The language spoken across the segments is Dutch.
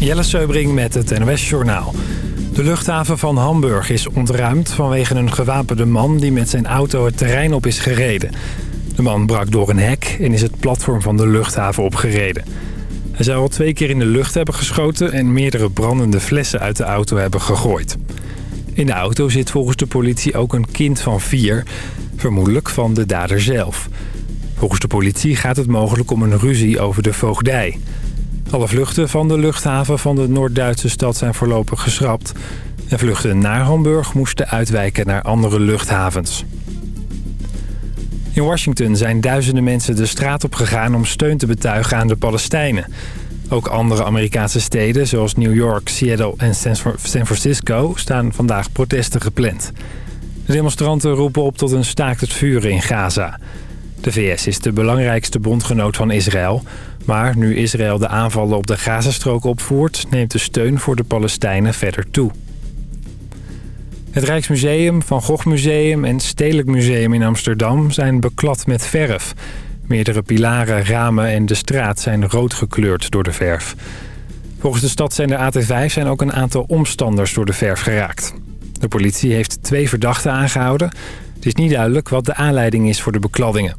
Jelle Seubring met het NOS Journaal. De luchthaven van Hamburg is ontruimd vanwege een gewapende man... die met zijn auto het terrein op is gereden. De man brak door een hek en is het platform van de luchthaven opgereden. Hij zou al twee keer in de lucht hebben geschoten... en meerdere brandende flessen uit de auto hebben gegooid. In de auto zit volgens de politie ook een kind van vier... vermoedelijk van de dader zelf. Volgens de politie gaat het mogelijk om een ruzie over de voogdij... Alle vluchten van de luchthaven van de Noord-Duitse stad zijn voorlopig geschrapt. En vluchten naar Hamburg moesten uitwijken naar andere luchthavens. In Washington zijn duizenden mensen de straat op gegaan om steun te betuigen aan de Palestijnen. Ook andere Amerikaanse steden zoals New York, Seattle en San Francisco staan vandaag protesten gepland. De demonstranten roepen op tot een staakt het vuren in Gaza. De VS is de belangrijkste bondgenoot van Israël... Maar nu Israël de aanvallen op de Gazastrook opvoert... neemt de steun voor de Palestijnen verder toe. Het Rijksmuseum, Van Gogh Museum en Stedelijk Museum in Amsterdam... zijn beklad met verf. Meerdere pilaren, ramen en de straat zijn rood gekleurd door de verf. Volgens de stadszender AT5 zijn ook een aantal omstanders door de verf geraakt. De politie heeft twee verdachten aangehouden. Het is niet duidelijk wat de aanleiding is voor de bekladdingen.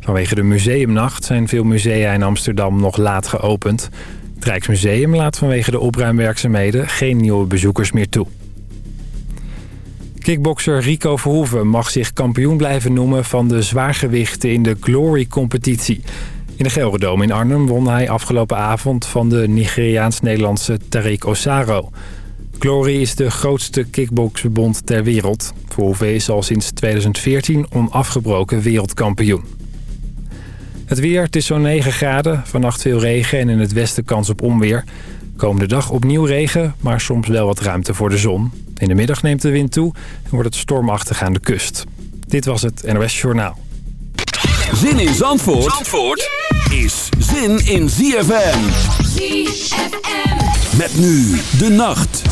Vanwege de museumnacht zijn veel musea in Amsterdam nog laat geopend. Het Rijksmuseum laat vanwege de opruimwerkzaamheden geen nieuwe bezoekers meer toe. Kickbokser Rico Verhoeven mag zich kampioen blijven noemen van de zwaargewichten in de Glory-competitie. In de Gelredome in Arnhem won hij afgelopen avond van de Nigeriaans-Nederlandse Tariq Osaro. Glory is de grootste kickboxverbond ter wereld. Verhoeven is al sinds 2014 onafgebroken wereldkampioen. Het weer, het is zo'n 9 graden. Vannacht veel regen en in het westen kans op onweer. Komende dag opnieuw regen, maar soms wel wat ruimte voor de zon. In de middag neemt de wind toe en wordt het stormachtig aan de kust. Dit was het NOS Journaal. Zin in Zandvoort, Zandvoort is zin in ZFM. ZFM. Met nu de nacht.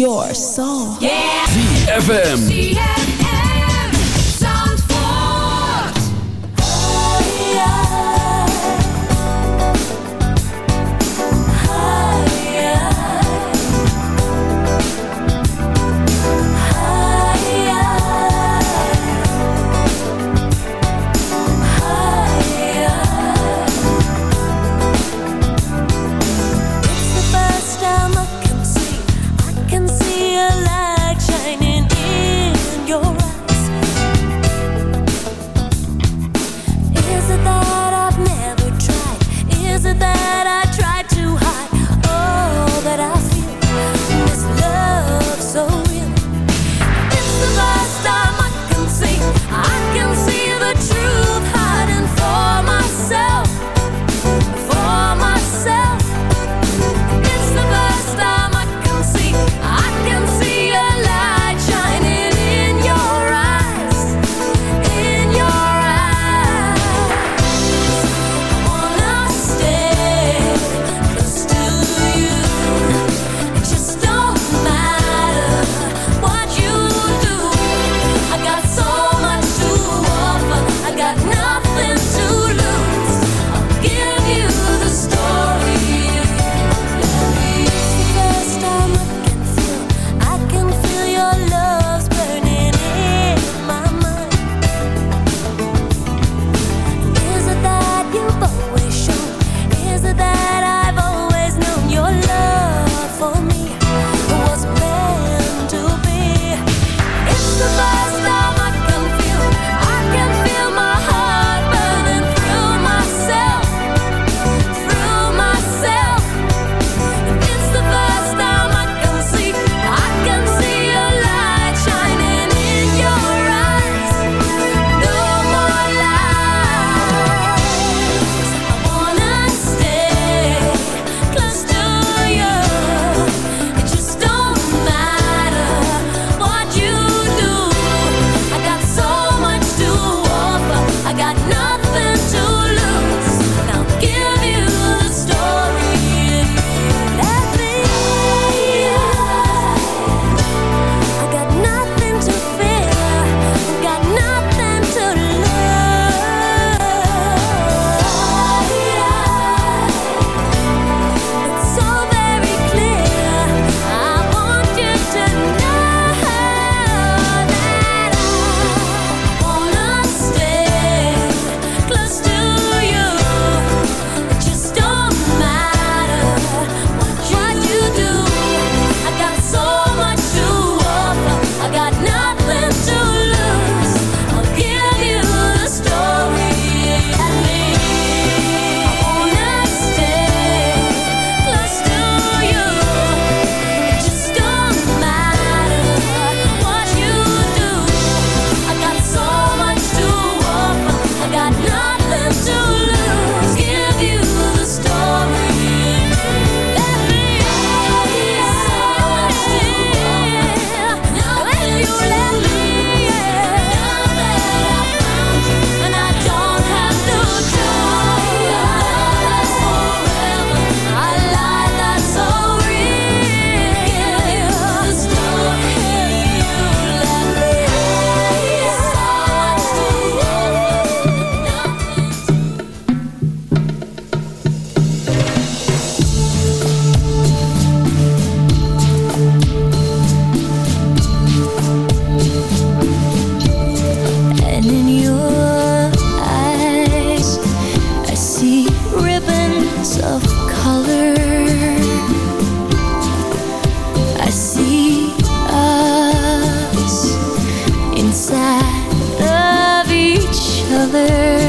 your soul. Yeah. ZFM. there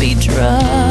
be drunk.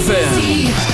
Forever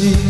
see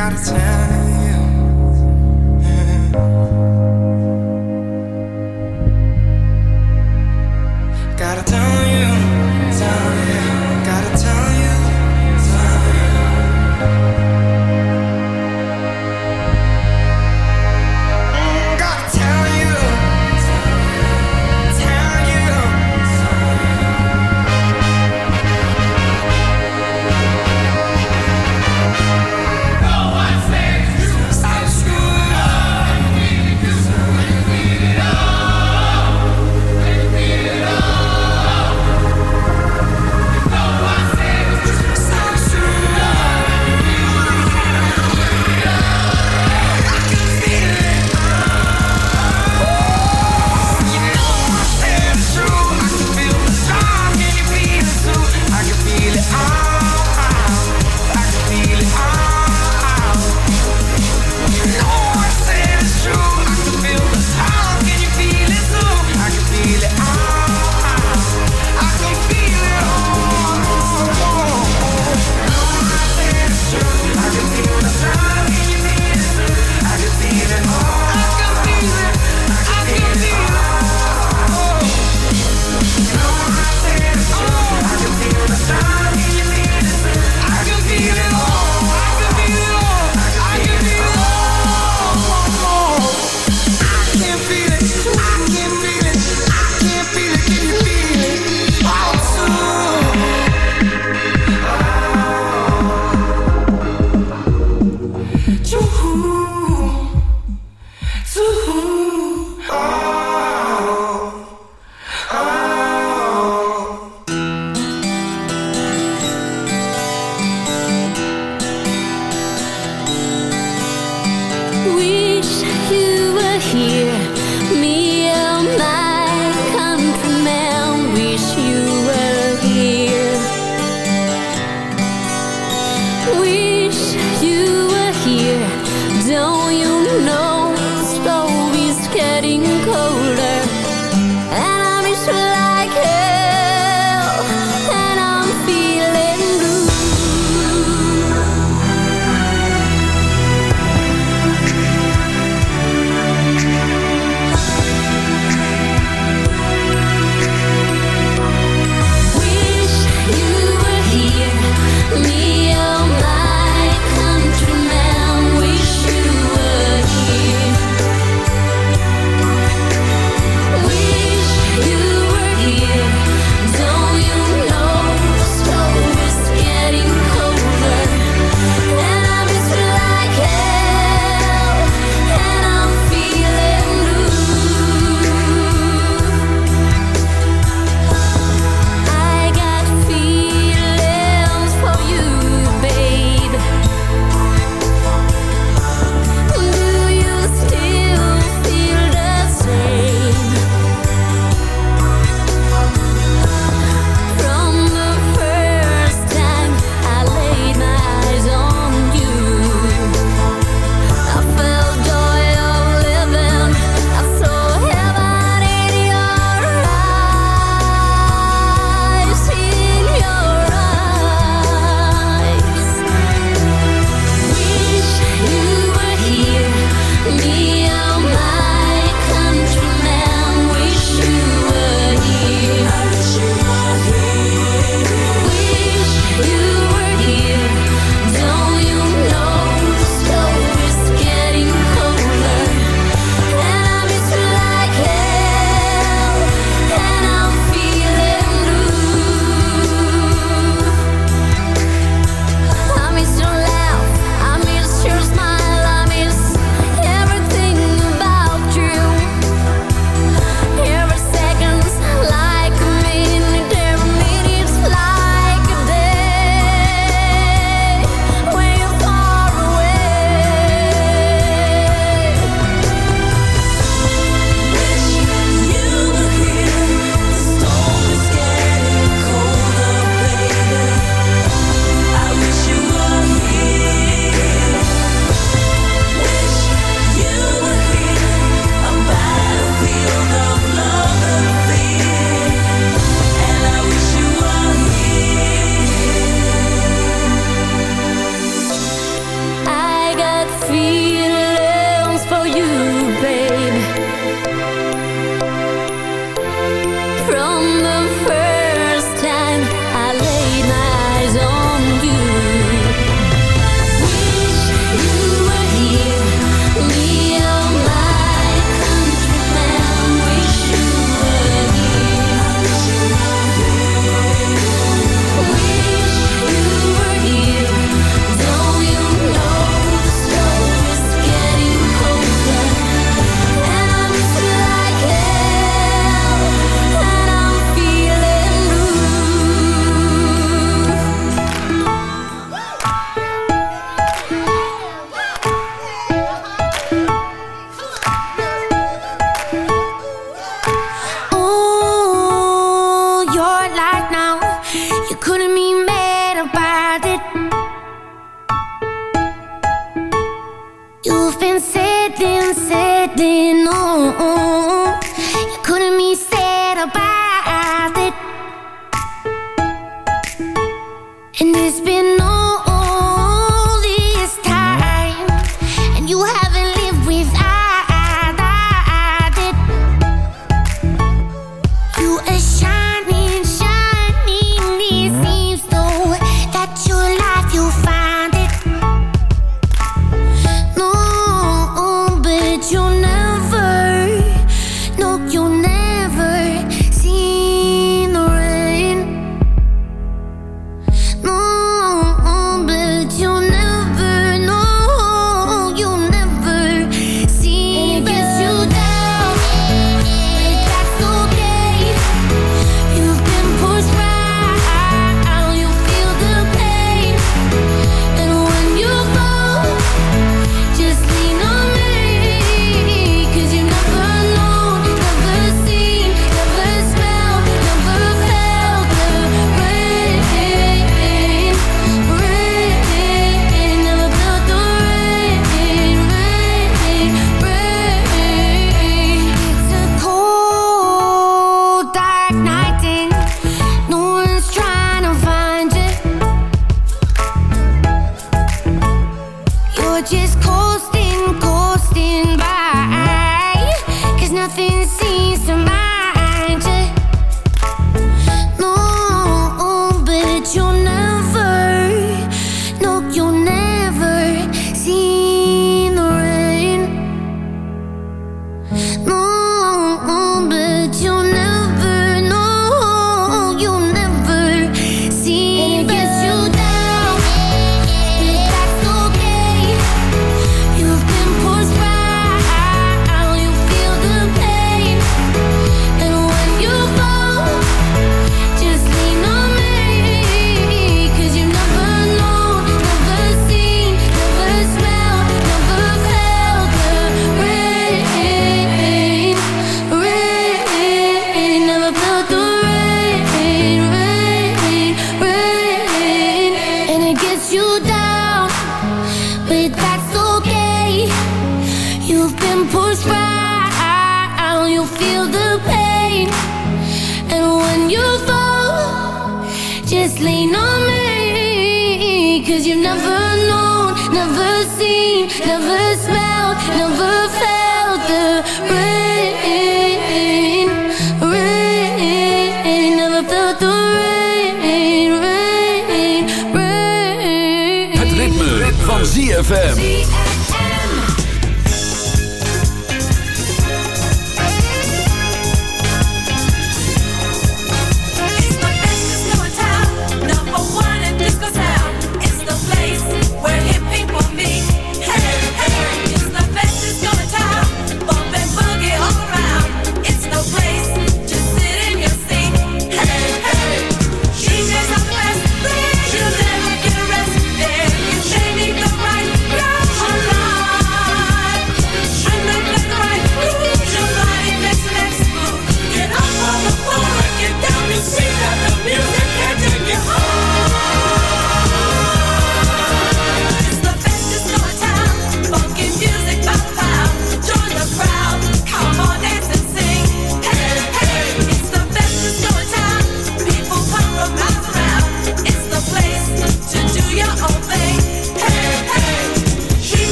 got a ten. just coasting